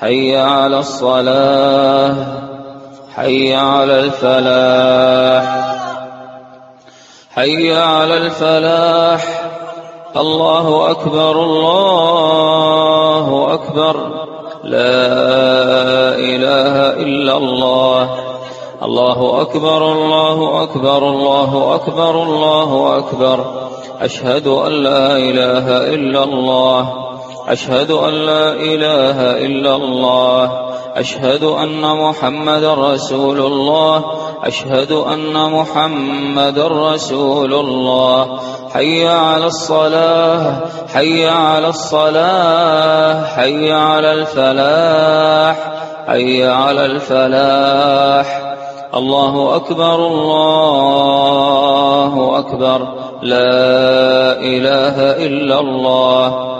حي على الصلاة حي على الفلاح. حي على الفلاح. الله أكبر الله أكبر. لا إله إلا الله. الله أكبر الله أكبر الله أكبر الله أكبر. أشهد أن لا إله إلا الله. أشهد أن لا إله إلا الله أشهد أن محمد رسول الله أشهد أن محمد رسول الله. حي على الصلاة حي على الصلاة حي على الفلاح حي على الفلاح. الله أكبر الله أكبر. لا إله إلا الله.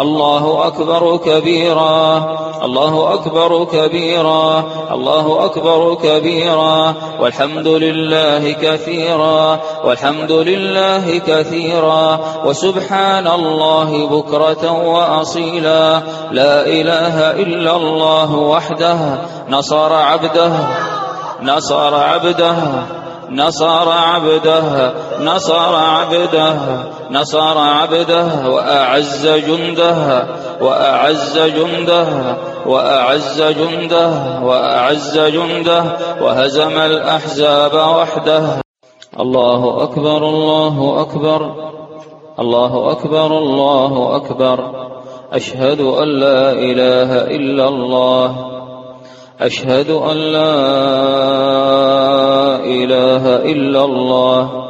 الله أكبر كبيرا. الله أكبر كبيرا. الله أكبر كبيرا. والحمد لله كثيرا. والحمد لله كثيرا. وسبحان الله بكرة وأصيلا. لا إله إلا الله وحده. نصر عبده. نصر عبده. نصر عبده. نصر عبده. نصر عبده وأعز جنده وأعز جنده وأعز جنده وأعز جنده وهزم الأحزاب وحده. الله أكبر الله أكبر الله أكبر الله أكبر. أشهد أن لا إله إلا الله. أشهد أن لا إله إلا الله.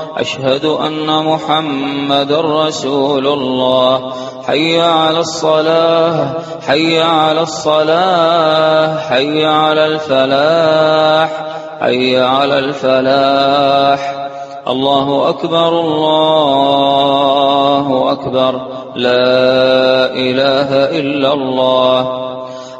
أشهد أن محمد رسول الله. حي على الصلاة حي على الصلاة حي على الفلاح حي على الفلاح. الله أكبر الله أكبر. لا إله إلا الله.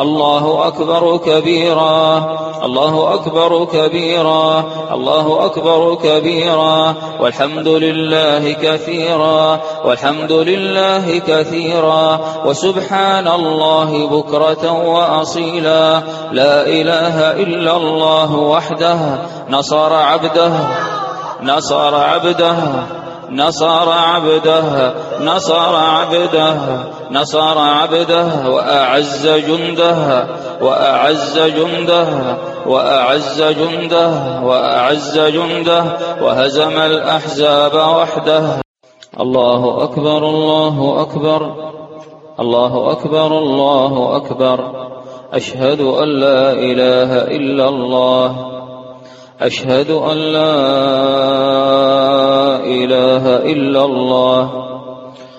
الله أكبر كبيرا. الله أكبر كبيرا. الله أكبر كبيرا. والحمد لله كثيرا. والحمد لله كثيرا. وسبحان الله بكرة وأصيلا. لا إله إلا الله وحده. نصر عبده. نصر عبده. نصر عبده. نصر عبده. نصر عبده وأعز جنده وأعز جنده وأعز جنده وأعز جنده وهزم الأحزاب وحده. الله أكبر الله أكبر الله أكبر الله أكبر. أشهد أن لا إله إلا الله. أشهد أن لا إله إلا الله.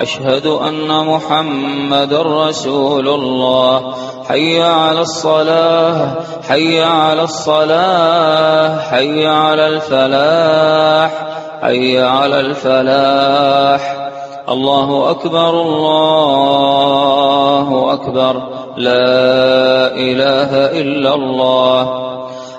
أشهد أن محمد رسول الله. حي على الصلاة حي على الصلاة حي على الفلاح حي على الفلاح. الله أكبر الله أكبر. لا إله إلا الله.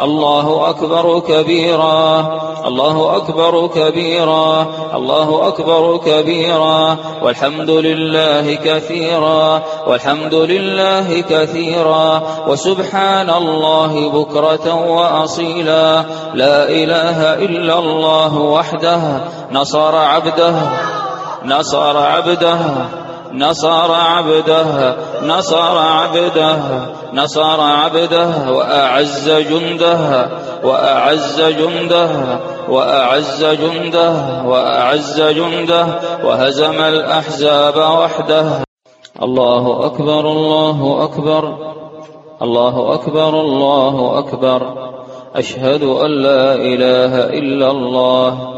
الله أكبر كبيرا. الله أكبر كبيرا. الله أكبر كبيرا. والحمد لله كثيرا. والحمد لله كثيرا. وسبحان الله بكرة وأصيلا. لا إله إلا الله وحده. نصر عبده. نصر عبده. نصر عبده نصر عبده نصر عبده وأعز جنده وأعز جنده وأعز جنده وأعز جنده وهزم الأحزاب وحده. الله أكبر الله أكبر الله أكبر الله أكبر. أشهد أن لا إله إلا الله.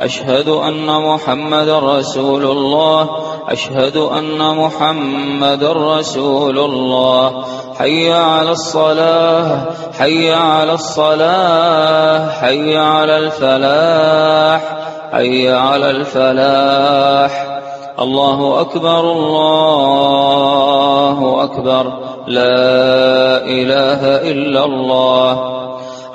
أشهد أن محمد رسول الله. أشهد أن محمد رسول الله. حي على الصلاة. حي على الصلاة. حي على الفلاح. حي على الفلاح. الله أكبر. الله أكبر. لا إله إلا الله.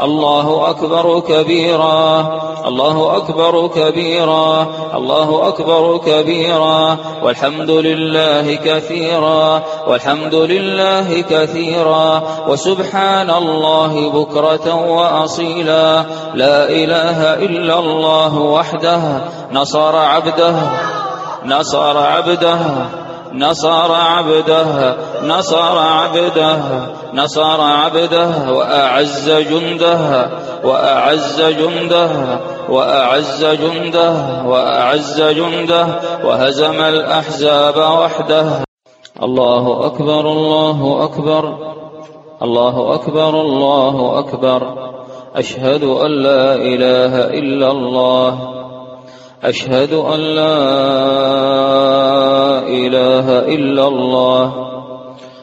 الله أكبر كبيرا. الله أكبر كبيرا. الله أكبر كبيرا. والحمد لله كثيرا. والحمد لله كثيرا. وسبحان الله بكرة وأصيلا. لا إله إلا الله وحده. نصر عبده. نصر عبده. نصر عبده. نصر عبده. نصر عبده وأعز جنده وأعز جنده وأعز جنده وأعز جنده وهزم الأحزاب وحده. الله أكبر الله أكبر الله أكبر الله أكبر. أشهد أن لا إله إلا الله. أشهد أن لا إله إلا الله.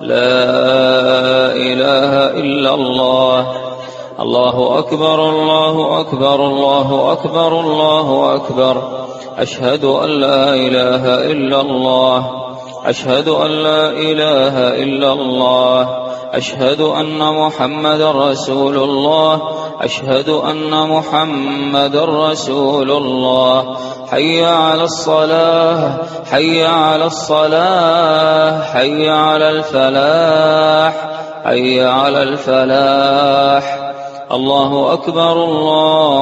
لا إله إلا الله. الله أكبر الله أكبر الله أكبر الله أكبر. أشهد أن لا إله إلا الله. أشهد أن لا إله إلا الله. أشهد أن محمد رسول الله. أشهد أن محمد رسول الله. حي على الصلاة. حي على الصلاة. حي على الفلاح. حي على الفلاح. الله أكبر. الله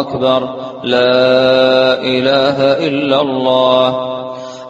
أكبر. لا إله إلا الله.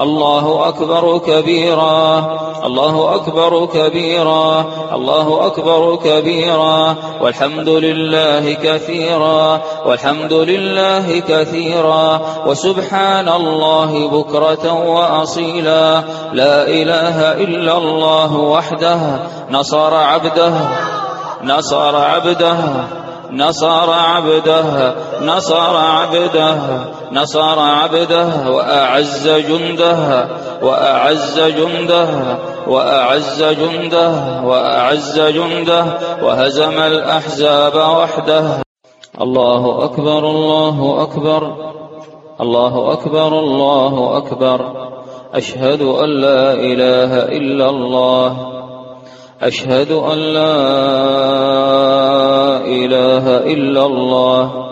الله أكبر كبيرا. الله أكبر كبيرا. الله أكبر كبيرا. والحمد لله كثيرا. والحمد لله كثيرا. وسبحان الله بكرة وأصيلا. لا إله إلا الله وحده. نصر عبده. نصر عبده. نصر عبده. نصر عبده. نصر عبده وأعز جنده وأعز جنده وأعز جنده وأعز جنده وهزم الأحزاب وحده. الله أكبر الله أكبر الله أكبر الله أكبر. أشهد أن لا إله إلا الله. أشهد أن لا إله إلا الله.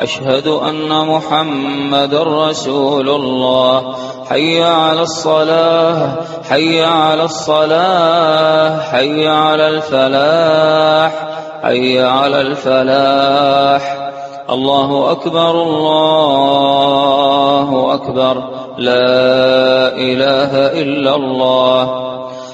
أشهد أن محمد رسول الله. حي على الصلاة حي على الصلاة حي على الفلاح حي على الفلاح. الله أكبر الله أكبر. لا إله إلا الله.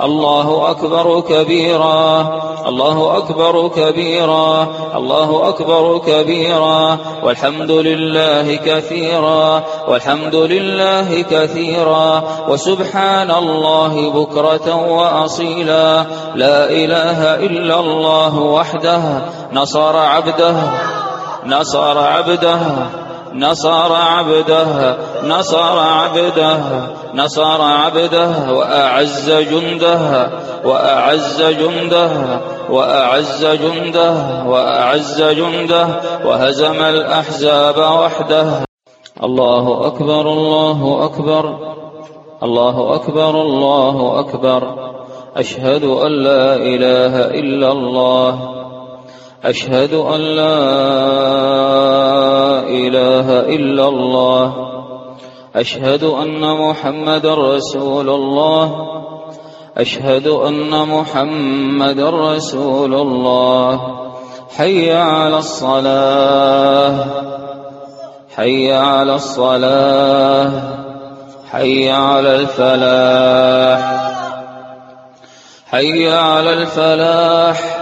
الله أكبر كبيرا. الله أكبر كبيرا. الله أكبر كبيرا. والحمد لله كثيرا. والحمد لله كثيرا. وسبحان الله بكرة وأصيلا. لا إله إلا الله وحده. نصر عبده. نصر عبده. نصر عبده نصر عبده نصر عبده وأعز جنده وأعز جنده وأعز جنده وأعز جنده وهزم الأحزاب وحده. الله أكبر الله أكبر الله أكبر الله أكبر. أشهد أن لا إله إلا الله. أشهد أن لا إله إلا الله. أشهد أن محمد رسول الله. أشهد أن محمد رسول الله. حي على الصلاة. حي على الصلاة. حي على الفلاح. حي على الفلاح.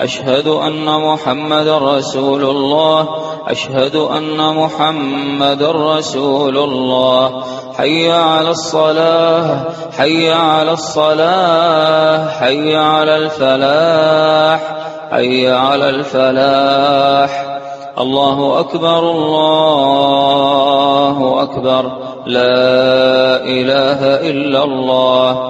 أشهد أن محمد رسول الله أشهد أن محمد رسول الله. حي على الصلاة حي على الصلاة حي على الفلاح حي على الفلاح. الله أكبر الله أكبر. لا إله إلا الله.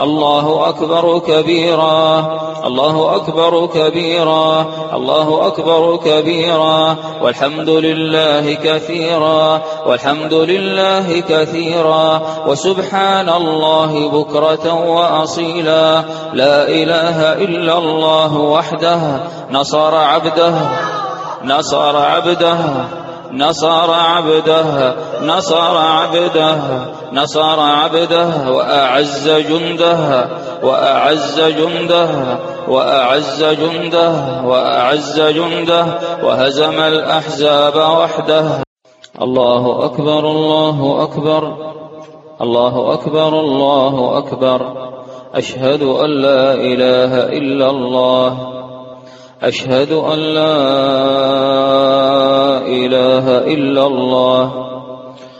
الله أكبر كبيرا. الله أكبر كبيرا. الله أكبر كبيرا. والحمد لله كثيرا. والحمد لله كثيرا. وسبحان الله بكرة وأصيلا. لا إله إلا الله وحده. نصر عبده. نصر عبده. نصر عبده. نصر عبده. نصر عبده وأعز جنده وأعز جنده وأعز جنده وأعز جنده وهزم الأحزاب وحده. الله أكبر الله أكبر الله أكبر الله أكبر. أشهد أن لا إله إلا الله. أشهد أن لا إله إلا الله.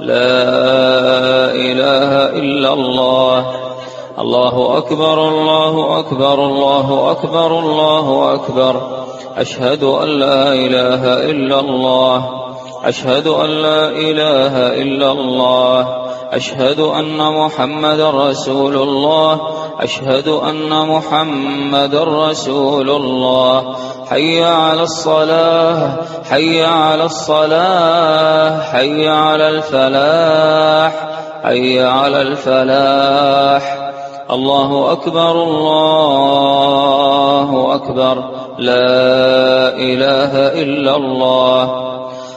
لا إله إلا الله. الله أكبر الله أكبر الله أكبر الله أكبر. أشهد أن لا إله إلا الله. أشهد أن لا إله إلا الله. أشهد أن محمد رسول الله. أشهد أن محمد رسول الله. حي على الصلاة. حي على الصلاة. حي على الفلاح. حي على الفلاح. الله أكبر. الله أكبر. لا إله إلا الله.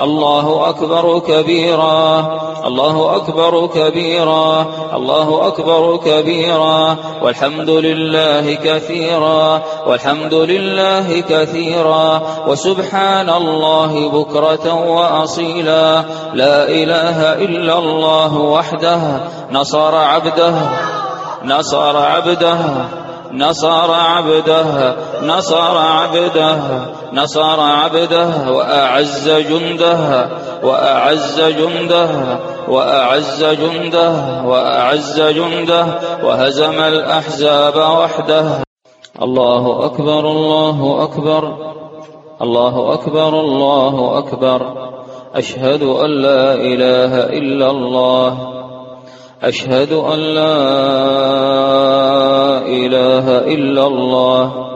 الله أكبر كبيرا. الله أكبر كبيرا. الله أكبر كبيرا. والحمد لله كثيرا. والحمد لله كثيرا. وسبحان الله بكرة وأصيلا. لا إله إلا الله وحده. نصر عبده. نصر عبده. نصر عبده. نصر عبده. نصر عبده وأعز جنده وأعز جنده وأعز جنده وأعز جنده وهزم الأحزاب وحده. الله أكبر الله أكبر الله أكبر الله أكبر. أشهد أن لا إله إلا الله. أشهد أن لا إله إلا الله.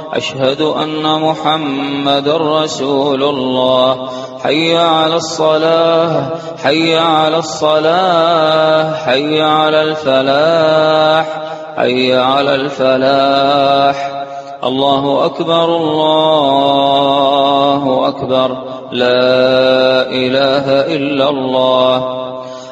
أشهد أن محمد رسول الله. حي على الصلاة حي على الصلاة حي على الفلاح حي على الفلاح. الله أكبر الله أكبر. لا إله إلا الله.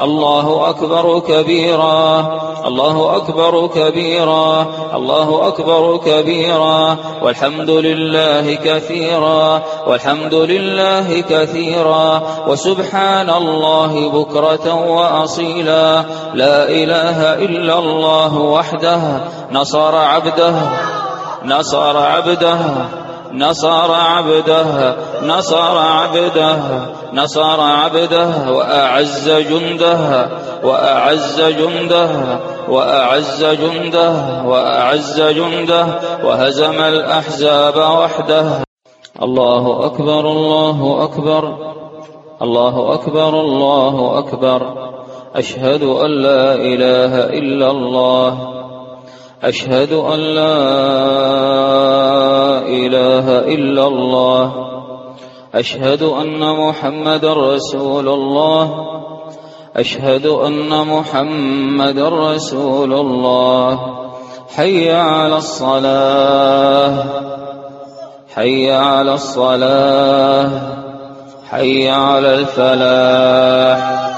الله أكبر كبيرا. الله أكبر كبيرا. الله أكبر كبيرا. والحمد لله كثيرا. والحمد لله كثيرا. وسبحان الله بكرة وأصيلا. لا إله إلا الله وحده. نصر عبده. نصر عبده. نصر عبده نصر عبده نصر عبده وأعز جنده وأعز جنده وأعز جنده وأعز جنده وهزم الأحزاب وحده. الله أكبر الله أكبر الله أكبر الله أكبر. أشهد أن لا إله إلا الله. أشهد أن لا إله إلا الله. أشهد أن محمد رسول الله. أشهد أن محمد رسول الله. حي على الصلاة. حي على الصلاة. حي على الفلاح.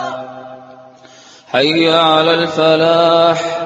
حي على الفلاح.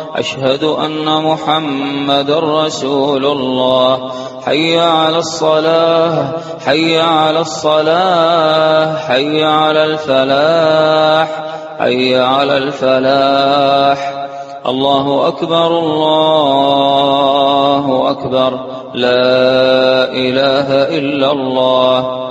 أشهد أن محمد رسول الله. حي على الصلاة حي على الصلاة حي على الفلاح حي على الفلاح. الله أكبر الله أكبر. لا إله إلا الله.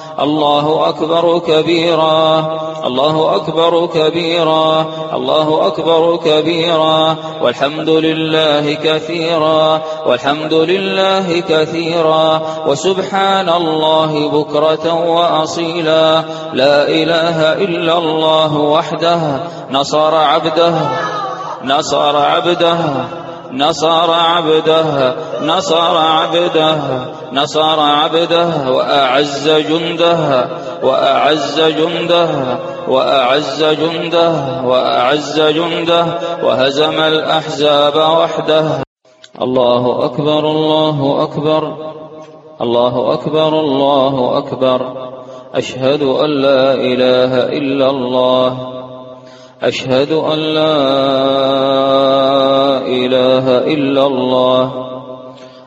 الله أكبر كبيرا. الله أكبر كبيرا. الله أكبر كبيرا. والحمد لله كثيرا. والحمد لله كثيرا. وسبحان الله بكرة وأصيلا. لا إله إلا الله وحده. نصر عبده. نصر عبده. نصر عبده. نصر عبده. نصر عبده وأعز جنده وأعز جنده وأعز جنده وأعز جنده وهزم الأحزاب وحده. الله أكبر الله أكبر الله أكبر الله أكبر. أشهد أن لا إله إلا الله. أشهد أن لا إله إلا الله.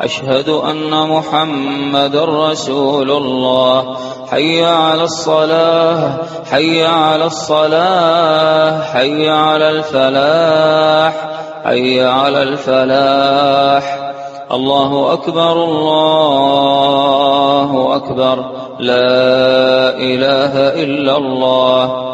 أشهد أن محمد رسول الله. حي على الصلاة حي على الصلاة حي على الفلاح حي على الفلاح. الله أكبر الله أكبر. لا إله إلا الله.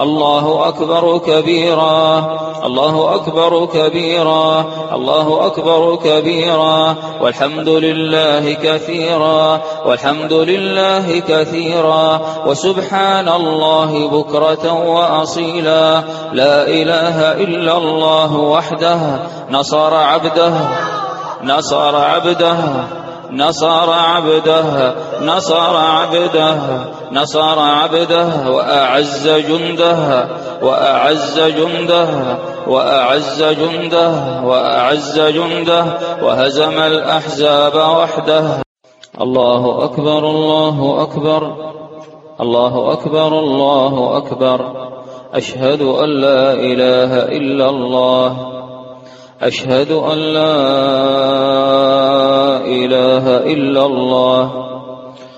الله أكبر كبيرا. الله أكبر كبيرا. الله أكبر كبيرا. والحمد لله كثيرا. والحمد لله كثيرا. وسبحان الله بكرة وأصيلا. لا إله إلا الله وحده. نصر عبده. نصر عبده. نصر عبده. نصر عبده. نصر عبده وأعز جنده وأعز جنده وأعز جنده وأعز جنده وهزم الأحزاب وحده. الله أكبر الله أكبر الله أكبر الله أكبر. أشهد أن لا إله إلا الله. أشهد أن لا إله إلا الله.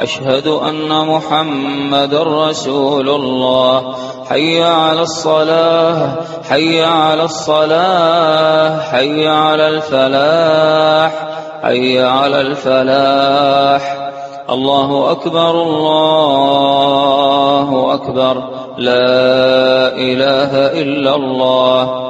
أشهد أن محمد رسول الله. حي على الصلاة حي على الصلاة حي على الفلاح حي على الفلاح. الله أكبر الله أكبر. لا إله إلا الله.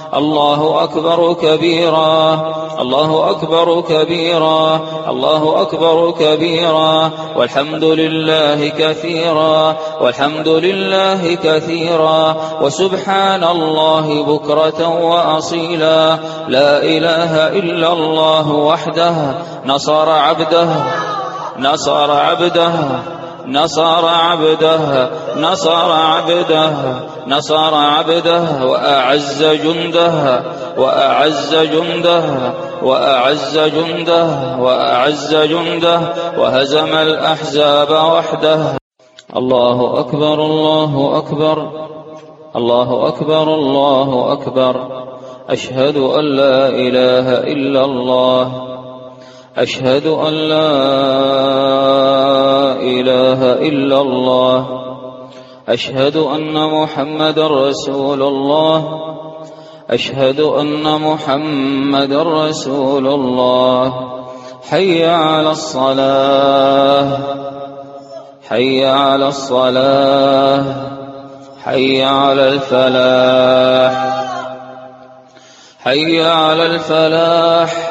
الله أكبر كبيرا. الله أكبر كبيرا. الله أكبر كبيرا. والحمد لله كثيرا. والحمد لله كثيرا. وسبحان الله بكرة وأصيلا. لا إله إلا الله وحده. نصر عبده. نصر عبده. نصر عبده نصر عبده نصر عبده وأعز جنده وأعز جنده وأعز جنده وأعز جنده وهزم الأحزاب وحده. الله أكبر الله أكبر الله أكبر الله أكبر. أشهد أن لا إله إلا الله. أشهد أن لا إله إلا الله. أشهد أن محمد رسول الله. أشهد أن محمد رسول الله. حي على الصلاة. حي على الصلاة. حي على الفلاح. حي على الفلاح.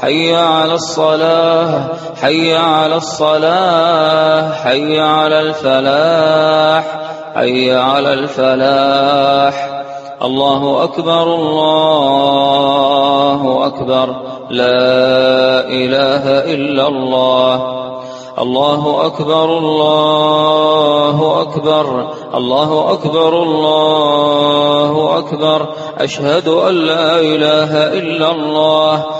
حي على الصلاة حي على الصلاة حي على الفلاح حي على الفلاح. الله أكبر الله أكبر. لا إله إلا الله. الله أكبر الله أكبر. الله أكبر الله أكبر. أشهد أن لا إله إلا الله.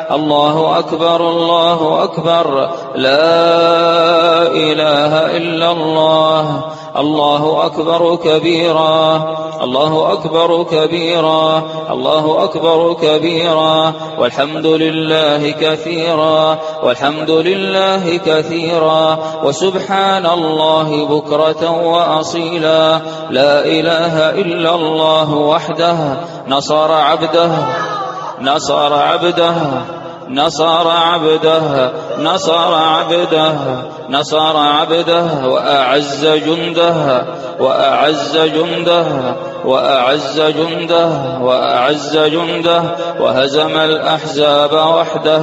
الله أكبر الله أكبر. لا إله إلا الله. الله أكبر كبيرا. الله أكبر كبيرا. الله أكبر كبيرا. والحمد لله كثيرا. والحمد لله كثيرا. وسبحان الله بكرة وأصيلا. لا إله إلا الله وحده. نصر عبده. نصر عبده نصر عبده نصر عبده نصر عبده وأعز جنده وأعز جنده وأعز جنده وأعز جنده وهزم الأحزاب وحده.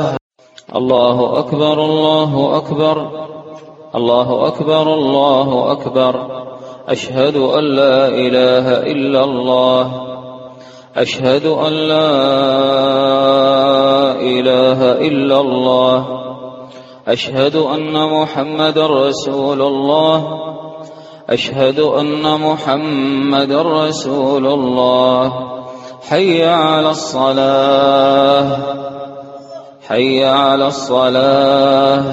الله أكبر الله أكبر الله أكبر الله أكبر. أشهد أن لا إله إلا الله. أشهد أن لا إله إلا الله. أشهد أن محمد رسول الله. أشهد أن محمد رسول الله. حي على الصلاة. حي على الصلاة.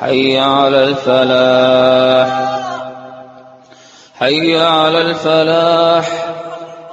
حي على الفلاح. حي على الفلاح.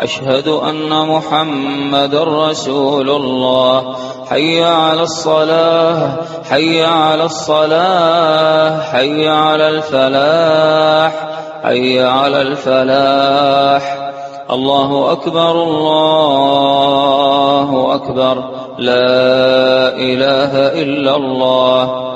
أشهد أن محمد رسول الله. حي على الصلاة حي على الصلاة حي على الفلاح حي على الفلاح. الله أكبر الله أكبر. لا إله إلا الله.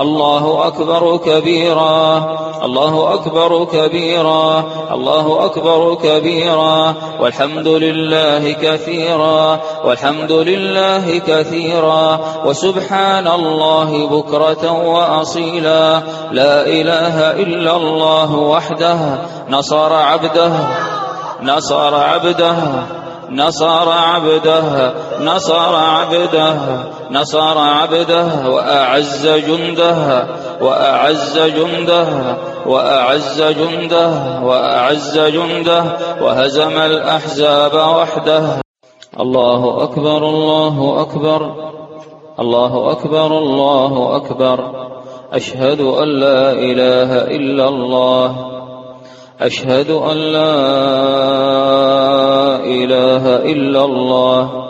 الله أكبر كبيرا. الله أكبر كبيرا. الله أكبر كبيرا. والحمد لله كثيرا. والحمد لله كثيرا. وسبحان الله بكرة وأصيلا. لا إله إلا الله وحده. نصر عبده. نصر عبده. نصر عبده. نصر عبده. نصر عبده وأعز جنده وأعز جنده وأعز جنده وأعز جنده وهزم الأحزاب وحده. الله أكبر الله أكبر الله أكبر الله أكبر. أشهد أن لا إله إلا الله. أشهد أن لا إله إلا الله.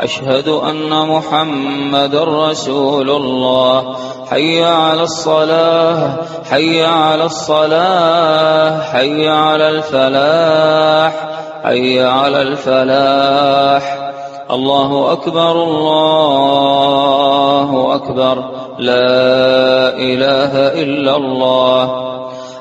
أشهد أن محمد رسول الله. حي على الصلاة حي على الصلاة حي على الفلاح حي على الفلاح. الله أكبر الله أكبر. لا إله إلا الله.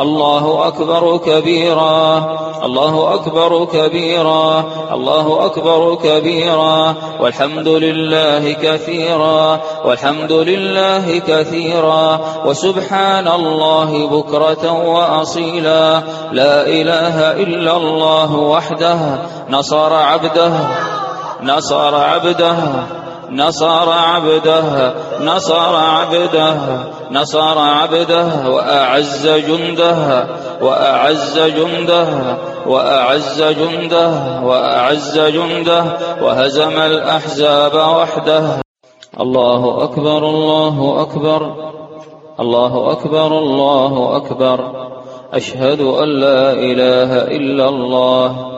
الله أكبر كبيرا. الله أكبر كبيرا. الله أكبر كبيرا. والحمد لله كثيرا. والحمد لله كثيرا. وسبحان الله بكرة وأصيلا. لا إله إلا الله وحده. نصر عبده. نصر عبده. نصر عبده نصر عبده نصر عبده وأعز جنده وأعز جنده وأعز جنده وأعز جنده وهزم الأحزاب وحده. الله أكبر الله أكبر الله أكبر الله أكبر. أشهد أن لا إله إلا الله.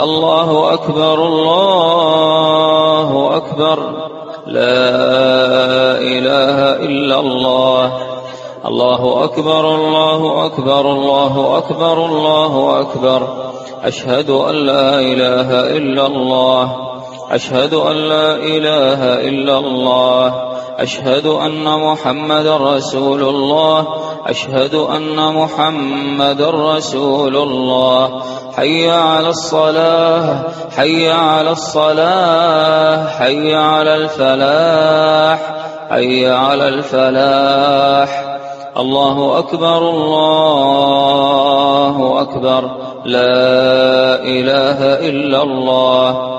الله أكبر الله أكبر. لا إله إلا الله. الله أكبر الله أكبر الله أكبر الله أكبر. أشهد أن لا إله إلا الله. أشهد أن لا إله إلا الله. أشهد أن محمد رسول الله. أشهد أن محمد رسول الله. حي على الصلاة. حي على الصلاة. حي على الفلاح. حي على الفلاح. الله أكبر. الله أكبر. لا إله إلا الله.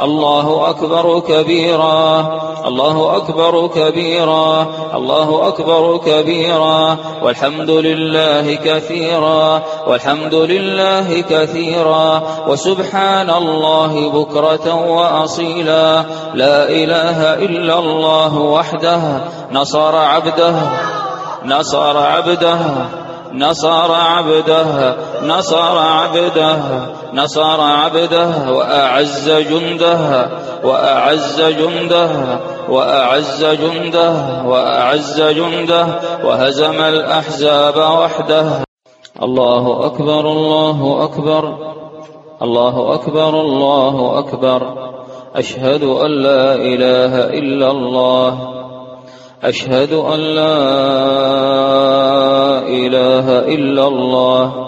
الله أكبر كبيرا. الله أكبر كبيرا. الله أكبر كبيرا. والحمد لله كثيرا. والحمد لله كثيرا. وسبحان الله بكرة وأصيلا. لا إله إلا الله وحده. نصر عبده. نصر عبده. نصر عبده. نصر عبده. نصر عبده وأعز جنده وأعز جنده وأعز جنده وأعز جنده وهزم الأحزاب وحده. الله أكبر الله أكبر الله أكبر الله أكبر. أشهد أن لا إله إلا الله. أشهد أن لا إله إلا الله.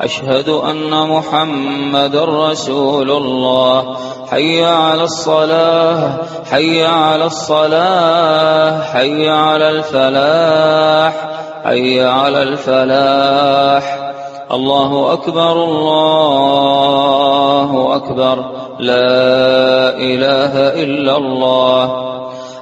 أشهد أن محمد رسول الله. حي على الصلاة حي على الصلاة حي على الفلاح حي على الفلاح. الله أكبر الله أكبر. لا إله إلا الله.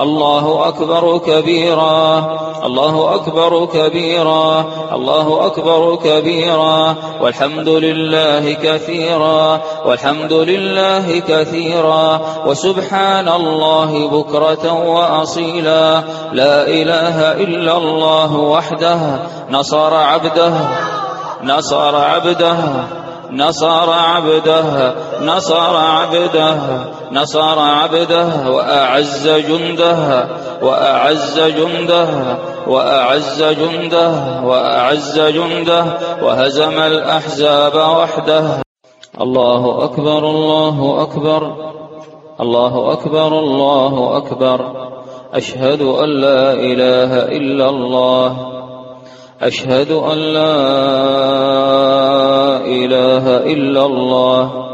الله أكبر كبيرا. الله أكبر كبيرا. الله أكبر كبيرا. والحمد لله كثيرا. والحمد لله كثيرا. وسبحان الله بكرة وأصيلا. لا إله إلا الله وحده. نصر عبده. نصر عبده. نصر عبده. نصر عبده. نصر عبده وأعز جنده وأعز جنده وأعز جنده وأعز جنده وهزم الأحزاب وحده. الله أكبر الله أكبر الله أكبر الله أكبر. أشهد أن لا إله إلا الله. أشهد أن لا إله إلا الله.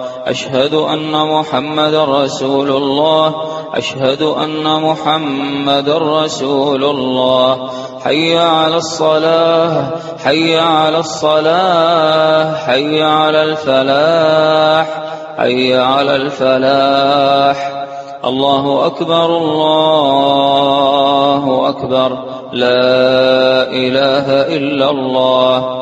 أشهد أن محمد رسول الله. أشهد أن محمد رسول الله. حي على الصلاة. حي على الصلاة. حي على الفلاح. حي على الفلاح. الله أكبر. الله أكبر. لا إله إلا الله.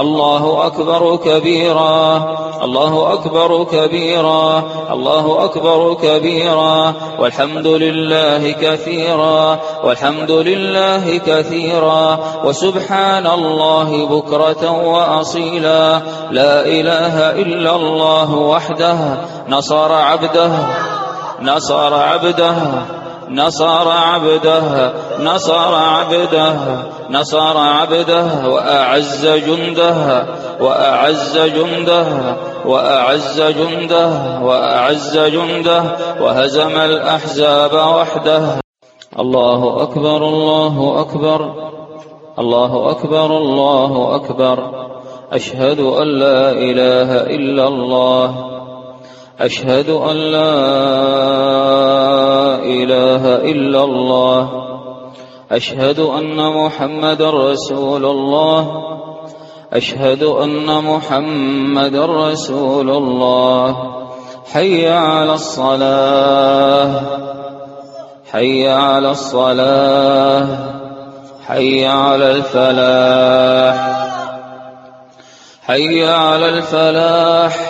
الله أكبر كبيرا. الله أكبر كبيرا. الله أكبر كبيرا. والحمد لله كثيرا. والحمد لله كثيرا. وسبحان الله بكرة وأصيلا. لا إله إلا الله وحده. نصر عبده. نصر عبده. نصر عبده نصر عبده نصر عبده وأعز جنده وأعز جنده وأعز جنده وأعز جنده وهزم الأحزاب وحده. الله أكبر الله أكبر الله أكبر الله أكبر. أشهد أن لا إله إلا الله. أشهد أن لا إله إلا الله. أشهد أن محمد رسول الله. أشهد أن محمد رسول الله. حي على الصلاة. حي على الصلاة. حي على الفلاح. حي على الفلاح.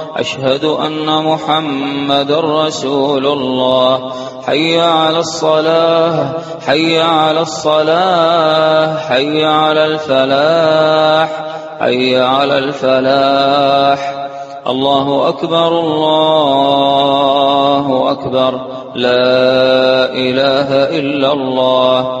أشهد أن محمد رسول الله. حي على الصلاة حي على الصلاة حي على الفلاح حي على الفلاح. الله أكبر الله أكبر. لا إله إلا الله.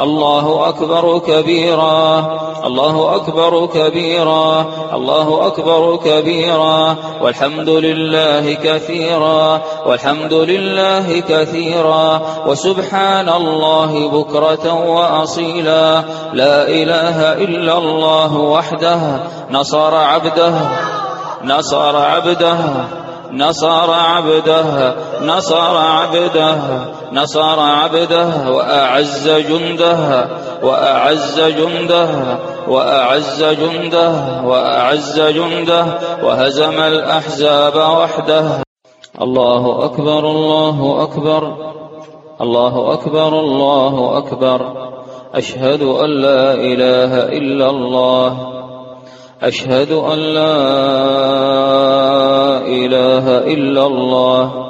الله أكبر كبيرا. الله أكبر كبيرا. الله أكبر كبيرا. والحمد لله كثيرا. والحمد لله كثيرا. وسبحان الله بكرة وأصيلا. لا إله إلا الله وحده. نصر عبده. نصر عبده. نصر عبده. نصر عبده. نصر عبده وأعز جنده وأعز جنده وأعز جنده وأعز جنده وهزم الأحزاب وحده. الله أكبر الله أكبر الله أكبر الله أكبر. أشهد أن لا إله إلا الله. أشهد أن لا إله إلا الله.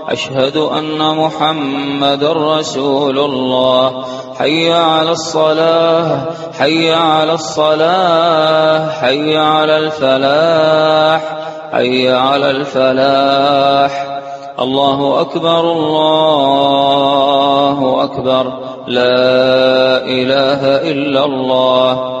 أشهد أن محمد رسول الله. حي على الصلاة حي على الصلاة حي على الفلاح حي على الفلاح. الله أكبر الله أكبر. لا إله إلا الله.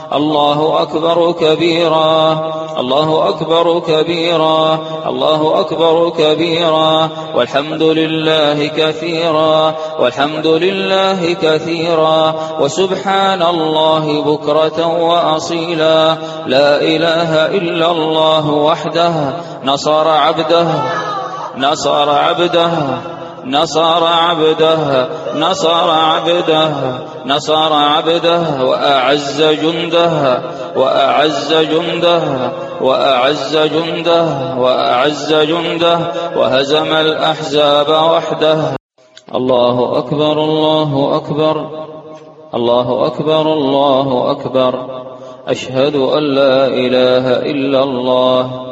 الله أكبر كبيرا. الله أكبر كبيرا. الله أكبر كبيرا. والحمد لله كثيرا. والحمد لله كثيرا. وسبحان الله بكرة وأصيلا. لا إله إلا الله وحده. نصر عبده. نصر عبده. نصر عبده نصر عبده نصر عبده وأعز جنده وأعز جنده وأعز جنده وأعز جنده وهزم الأحزاب وحده. الله أكبر الله أكبر الله أكبر الله أكبر. أشهد أن لا إله إلا الله.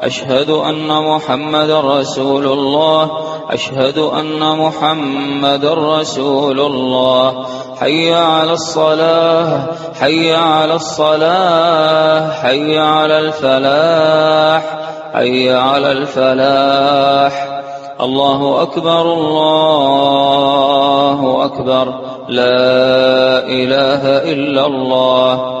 أشهد أن محمد رسول الله. أشهد أن محمد رسول الله. حي على الصلاة. حي على الصلاة. حي على الفلاح. حي على الفلاح. الله أكبر. الله أكبر. لا إله إلا الله.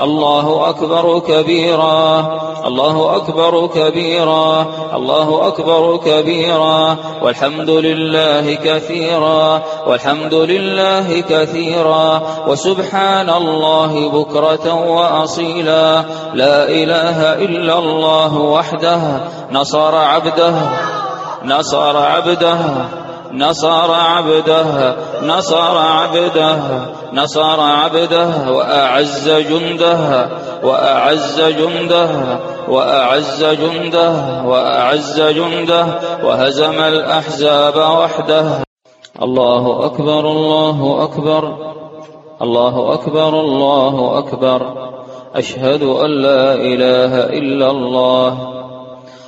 الله أكبر كبيرا. الله أكبر كبيرا. الله أكبر كبيرا. والحمد لله كثيرا. والحمد لله كثيرا. وسبحان الله بكرة وأصيلا. لا إله إلا الله وحده. نصر عبده. نصر عبده. نصر عبده نصر عبده نصر عبده وأعز جنده وأعز جنده وأعز جنده وأعز جنده وهزم الأحزاب وحده. الله أكبر الله أكبر الله أكبر الله أكبر. أشهد أن لا إله إلا الله.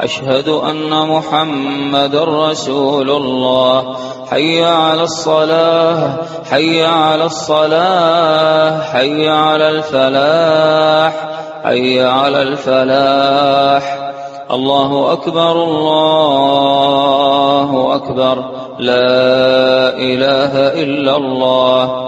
أشهد أن محمد رسول الله. حي على الصلاة حي على الصلاة حي على الفلاح حي على الفلاح. الله أكبر الله أكبر. لا إله إلا الله.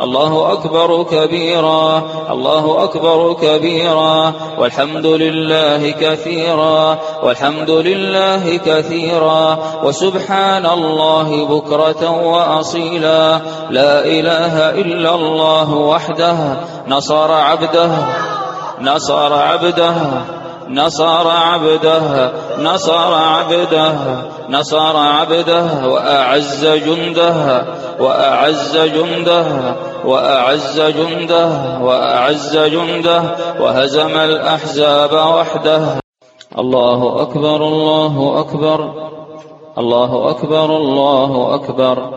الله أكبر كبيرا الله أكبر كبيرا والحمد لله كثيرا والحمد لله كثيرا وسبحان الله بكرة وأصيلا. لا إله إلا الله وحده نصر عبده نصر عبده نصر عبده نصر عبده. نصر عبده وأعز جنده وأعز جنده وأعز جنده وأعز جنده وهزم الأحزاب وحده. الله أكبر الله أكبر الله أكبر الله أكبر.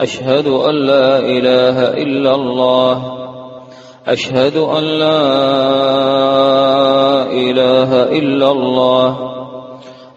أشهد أن لا إله إلا الله. أشهد أن لا إله إلا الله.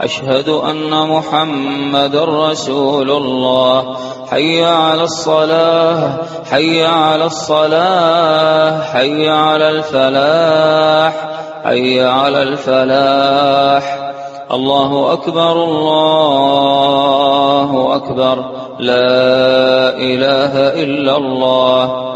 أشهد أن محمد رسول الله. حي على الصلاة حي على الصلاة حي على الفلاح حي على الفلاح. الله أكبر الله أكبر. لا إله إلا الله.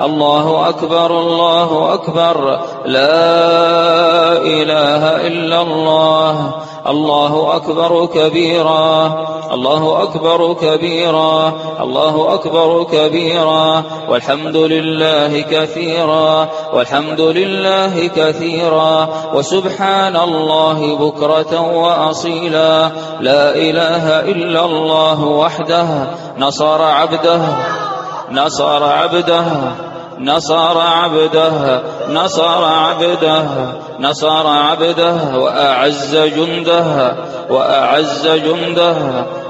الله أكبر الله أكبر. لا إله إلا الله. الله أكبر كبيرا. الله أكبر كبيرا. الله أكبر كبيرا. والحمد لله كثيرا. والحمد لله كثيرا. وسبحان الله بكرة وأصيلا. لا إله إلا الله وحده. نصر عبده. نصر عبده. نصر عبده نصر عبده نصر عبده وأعز جنده وأعز جنده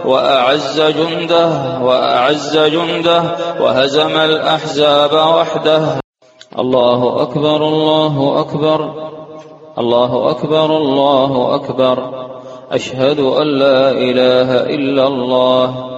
وأعز جنده وأعز جنده وهزم الأحزاب وحده. الله أكبر الله أكبر الله أكبر الله أكبر. أشهد أن لا إله إلا الله.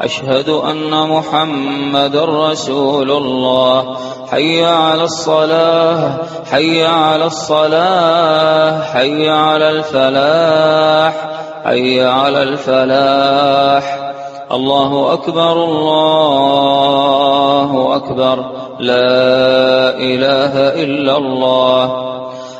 أشهد أن محمد رسول الله. حي على الصلاة حي على الصلاة حي على الفلاح حي على الفلاح. الله أكبر الله أكبر. لا إله إلا الله.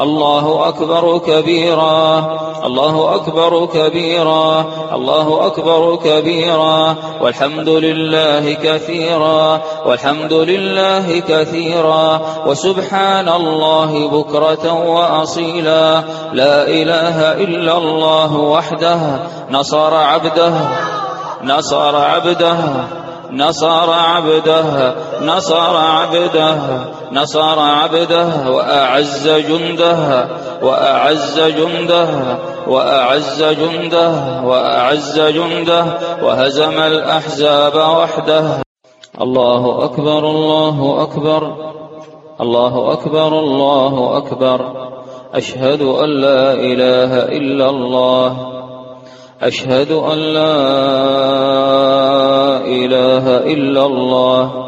الله أكبر كبيرا. الله أكبر كبيرا. الله أكبر كبيرا. والحمد لله كثيرا. والحمد لله كثيرا. وسبحان الله بكرة وأصيلا. لا إله إلا الله وحده. نصر عبده. نصر عبده. نصر عبده. نصر عبده. نصر عبده وأعز جنده وأعز جنده وأعز جنده وأعز جنده وهزم الأحزاب وحده. الله أكبر الله أكبر الله أكبر الله أكبر. أشهد أن لا إله إلا الله. أشهد أن لا إله إلا الله.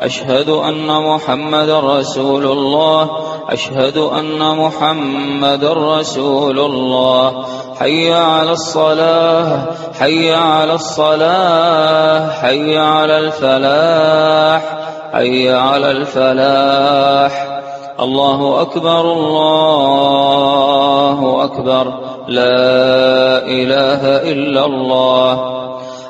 أشهد أن محمد رسول الله. أشهد أن محمد رسول الله. حي على الصلاة. حي على الصلاة. حي على الفلاح. حي على الفلاح. الله أكبر. الله أكبر. لا إله إلا الله.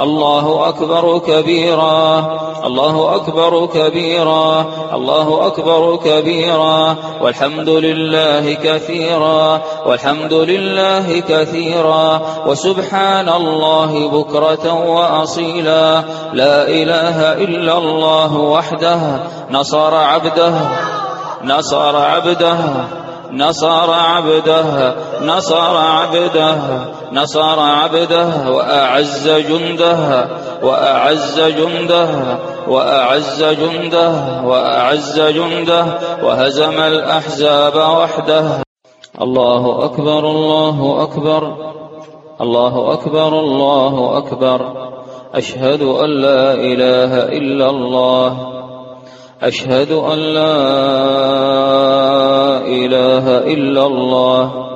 الله أكبر كبيرا. الله أكبر كبيرا. الله أكبر كبيرا. والحمد لله كثيرا. والحمد لله كثيرا. وسبحان الله بكرة وأصيلا. لا إله إلا الله وحده. نصر عبده. نصر عبده. نصر عبده. نصر عبده. نصر عبده وأعز جنده وأعز جنده وأعز جنده وأعز جنده وهزم الأحزاب وحده. الله أكبر الله أكبر الله أكبر الله أكبر. أشهد أن لا إله إلا الله. أشهد أن لا إله إلا الله.